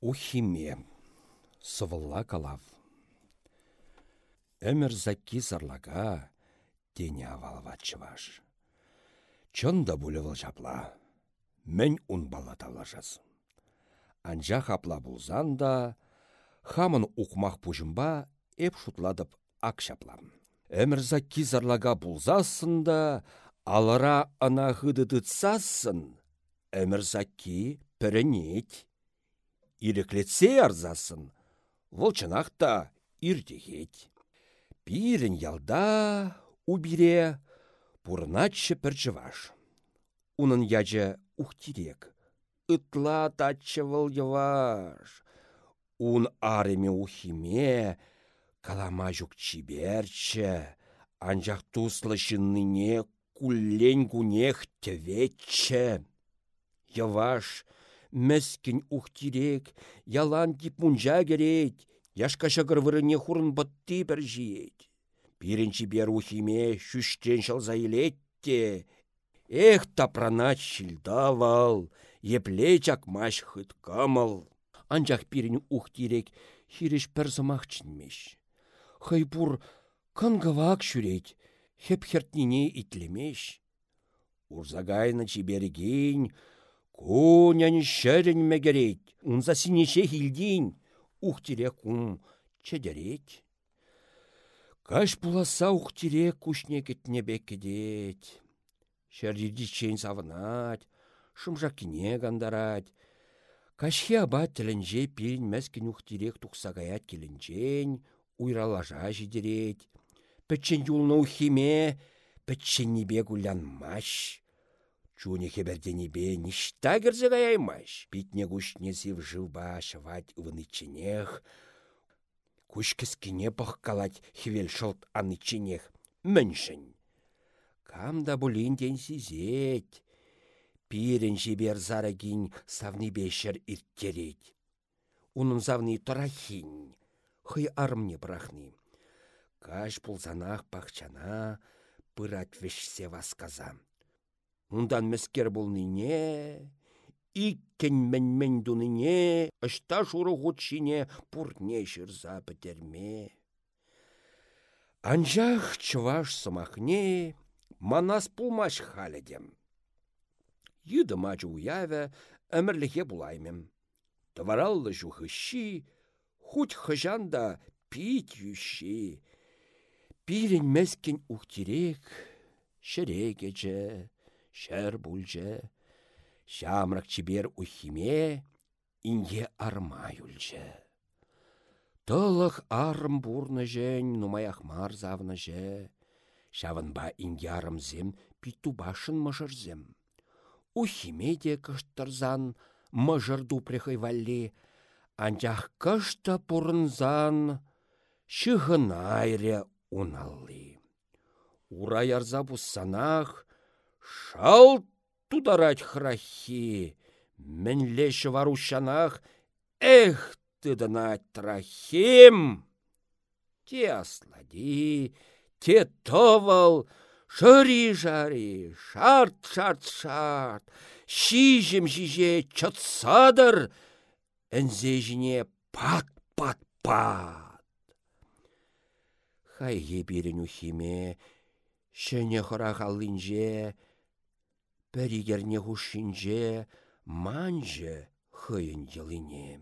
Ухиме. Сывылла калав. Әмір закки сарлага тене авалват чываш. Чында булевыл жапла. Мен ун бала талажас. Анжа хапла булзан да, хамын укмах пужымба эп шутладып ак шаплам. Әмір закки зарлага булзасын да, алара ана хыдыдытсасын, әмір закки пірінет. Иреклетсе арзасын, волчынақта ирдегет. Пирін ялда убире пурначы пірчываш. Унын яжы ухтирек. Ытла татчы выл еваш. Ун ареме ухиме, калама жүк чиберчі, анжақ туслы жынныне куллен гунех тевеччі. Яваш, Мәскін ухтирек, ялан тип мунжа керет, яшкаша кырвырыне хурын бытты бір жиет. Пирінші бер ухиме шүштен шалза илетте. Эх, тапрана чилдавал, епле чакмаш хыт камал. Анжақ пирін ухтирек хиреш пір чынмеш. Хайпур кангавак шүрет, хеп хертнине итлемеш. Урзагайна чибергейн, Кунян шәрін мәгерет, унза синеше хилдин, ухтире кум чедерет. Каш пуласа ухтире кушне кетне беккедет. Шәрдерді чейн савынат, шымжа кине гандарат. Кашхи аба тілінже пирін мәскін ухтирек тұқсагаят келінжен, уйралажа жидерет. Пәтчен юлны ухиме, пәтчен небе гулянмаш. Чуне бе ништа кірзе каямаш. Питне кушне сив жылба шывать ывыныченех. Куш кіскіне пыққалать хевел шылт аныченех. Міншін. Камда бұлін ден сизет. Пирен жібер зарагин савны бешер ирттерет. Унын завны тұрахин. Хый армне брахны. Каш пулзанах пахчана пырат вешсе васказам. Ундан мәскер болныне, иккен мен дуныне, ышта шуры ғутшине пурне шырза пітерме. Анжақ чываш сымахне, манас пулмаш халедем. Йыды мачы уяве, әмірліге булаймем. Тавараллы жухыши, хуть хыжанда пит ющи. Пирен мәскен ухтирек, шерегеже, шәр бұлжы, шамрак чибер ухиме, инге арма юлжы. Тылық арым бурны жен, нумаях мар завны жы, шавынба инге арымзем питу башын мыжырзем. Ухиме де кыштырзан, мыжырду прехай валли, анчах кышта пурынзан, шығынайре уналли. Ура ярза бұссанақ, Шал тударать храхи, Мінлеші варушанах, эх, ты дынать трахим! Те аслади, те товал, шыри-жари, шарт-шарт-шарт, шижім жиже чатсадыр, әнзе жіне пат-пат-пат. Хайге берін ухиме, шәне хырағалынже, пәрігерне хушинже, манже хыйын йылыне.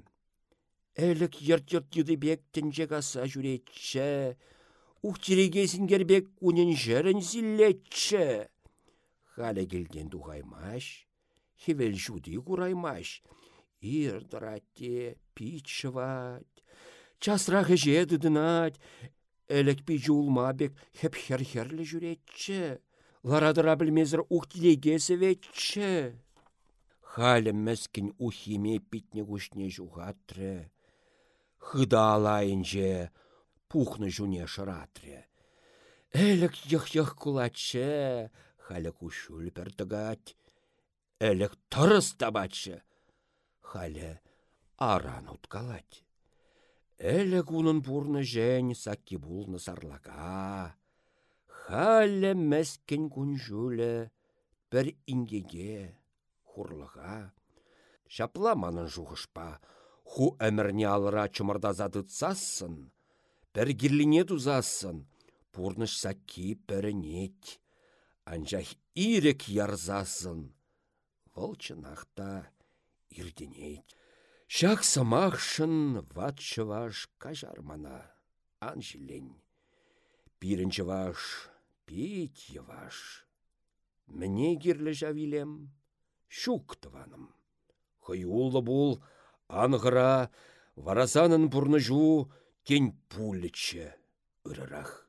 Әлік ерт-ерт бек тінже каса жүретші, Ухтирегесін кербек унен жерін зіллетші. Халі келген дұғаймаш, хевел жуды құраймаш, ирдыратте пит шывать. Часрағы жеді дынат, әлік пи жулма бек хеп хер-херлі жүретші ларадыра білмезір ухтилегесі ветчі. Халі мәскін ухиме питне күшне жуғатры. Хыда алайынже пухны жуне шыратры. Әлік йық-йық кулачы, халі күшіл піртігат. Әлік тұрыс табачы, халі аран уткалать. Әлік унын бұрны жән сакки булны сарлага. Халле мәскен күнжулі, бір ингеге, хурлыға. Шапла манын жуғышпа, ху әмірне алыра чумырдаза тытсасын, пір кирлине тузасын, пурныш сакки пірінет. Анжах ирек ярзасын, волчынақта ирденет. Шақ самақшын ватшываш кажармана, анжилень. Пирінші ваш, пить ваш. Мне кирлі жавилем, шук тываным. Хыюлы бул, аңғыра, варазанын бұрны жу, тень пулічі ырырах.